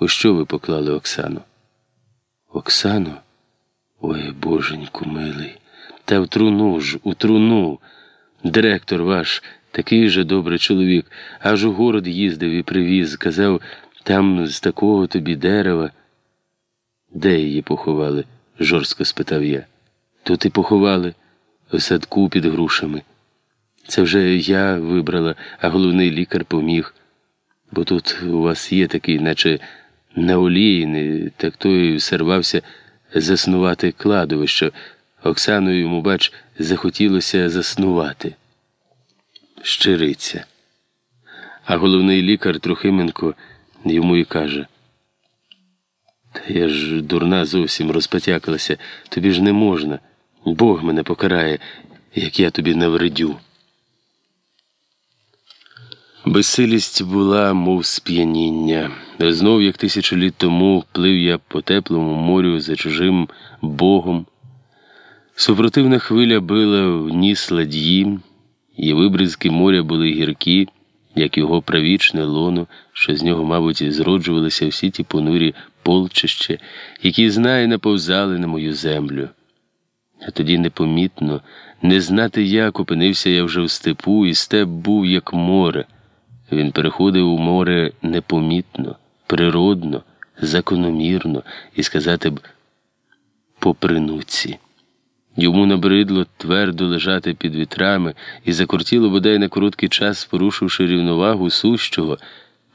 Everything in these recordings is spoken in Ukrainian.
У що ви поклали Оксану? Оксану? Ой, боженьку милий. Та в труну ж, у труну. Директор ваш, такий же добрий чоловік, аж у город їздив і привіз, казав, там з такого тобі дерева. Де її поховали? жорстко спитав я. Тут і поховали, у садку під грушами. Це вже я вибрала, а головний лікар поміг. Бо тут у вас є такий, наче на олійний, так той сорвався заснувати кладовище. Оксаною йому, бач, захотілося заснувати. Щириця. А головний лікар Трохименко йому і каже. Та я ж дурна зовсім розпотякалася, тобі ж не можна. Бог мене покарає, як я тобі навредю. Безсилість була, мов сп'яніння. Знов, як тисячу літ тому, плив я по теплому морю за чужим богом. Супротивна хвиля била в ніс ладьї, і вибризки моря були гіркі, як його правічне лоно, що з нього, мабуть, зроджувалися всі ті понурі полчища, які знає наповзали на мою землю. А тоді непомітно, не знати, як опинився я вже в степу, і степ був, як море. Він переходив у море непомітно, природно, закономірно і сказати б по принуці. Йому набридло твердо лежати під вітрами і закортіло бодай на короткий час, порушивши рівновагу сущого,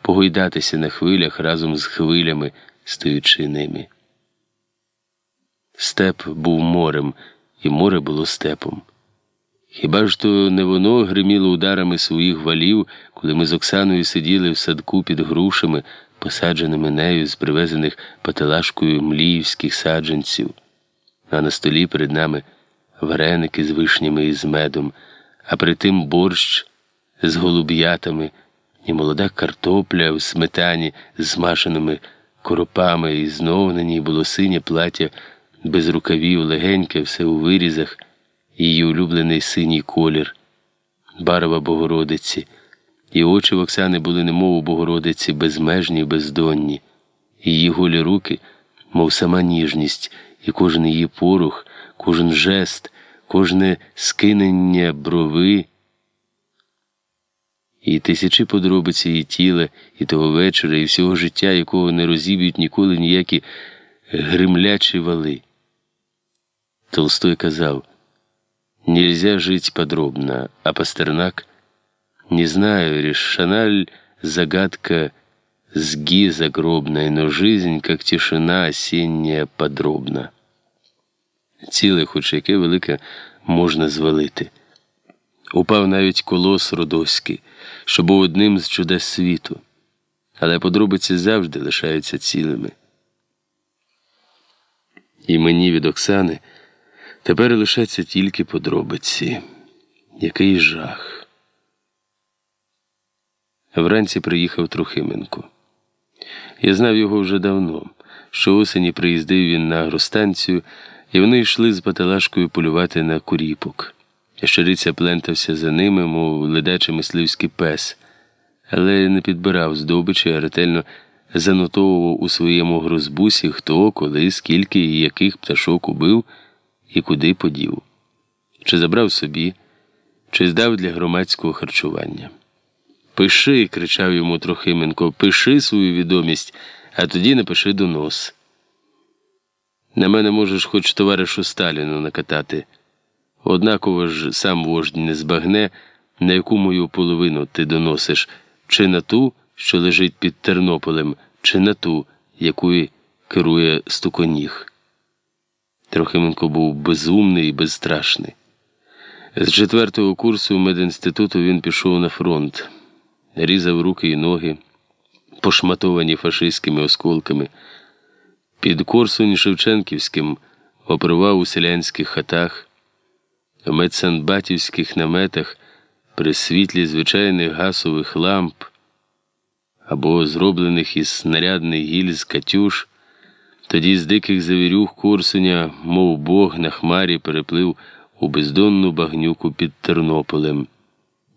погойдатися на хвилях разом з хвилями, стоючи ними. Степ був морем, і море було степом. Хіба ж то не воно гриміло ударами своїх валів, коли ми з Оксаною сиділи в садку під грушами, посадженими нею з привезених пателашкою мліївських саджанців, а на столі перед нами вареники з вишнями і з медом, а при тим борщ з голуб'ятами і молода картопля в сметані з змашеними коропами, і знов на ній було синє плаття без рукавів, легеньке, все у вирізах її улюблений синій колір, барва Богородиці, і очі в Оксани були немов у Богородиці безмежні, бездонні, її голі руки, мов сама ніжність, і кожен її порух, кожен жест, кожне скинення брови. І тисячі подробиць її тіла, і того вечора, і всього життя, якого не розіб'ють ніколи ніякі гримлячі вали. Толстой казав Нельзя жить подробно, а Пастернак, не знаю, решена загадка сги загробной, но жизнь, как тишина осенняя, подробна. Ціле, хоч яке велике можна звалити. Упав навіть колос Родоський, що був одним з чудес світу, але подробиці завжди лишаються цілими. І мені від Оксани. Тепер лишаться тільки подробиці. Який жах. Вранці приїхав Трохименко. Я знав його вже давно. Що осені приїздив він на агростанцію, і вони йшли з баталашкою полювати на куріпок. Ящериця плентався за ними, мов ледачий мисливський пес, але не підбирав здобичі, а ретельно занотовував у своєму грозбусі, хто, коли, скільки і яких пташок убив і куди подів, чи забрав собі, чи здав для громадського харчування. Пиши, кричав йому Трохименко, пиши свою відомість, а тоді напиши донос. На мене можеш хоч товаришу Сталіну накатати. Однаково ж сам вождь не збагне, на яку мою половину ти доносиш, чи на ту, що лежить під Тернополем, чи на ту, якою керує стуконіг. Трохименко був безумний і безстрашний. З четвертого курсу медінституту він пішов на фронт, різав руки і ноги, пошматовані фашистськими осколками. Під Корсунь Шевченківським опривав у селянських хатах, в медсанбатівських наметах при світлі звичайних гасових ламп або зроблених із снарядних гільз Катюш. Тоді з диких завірюх Корсуня, мов Бог на хмарі, переплив у бездонну багнюку під Тернополем,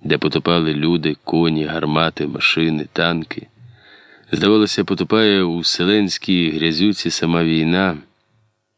де потопали люди, коні, гармати, машини, танки. Здавалося, потопає у вселенській грязюці сама війна.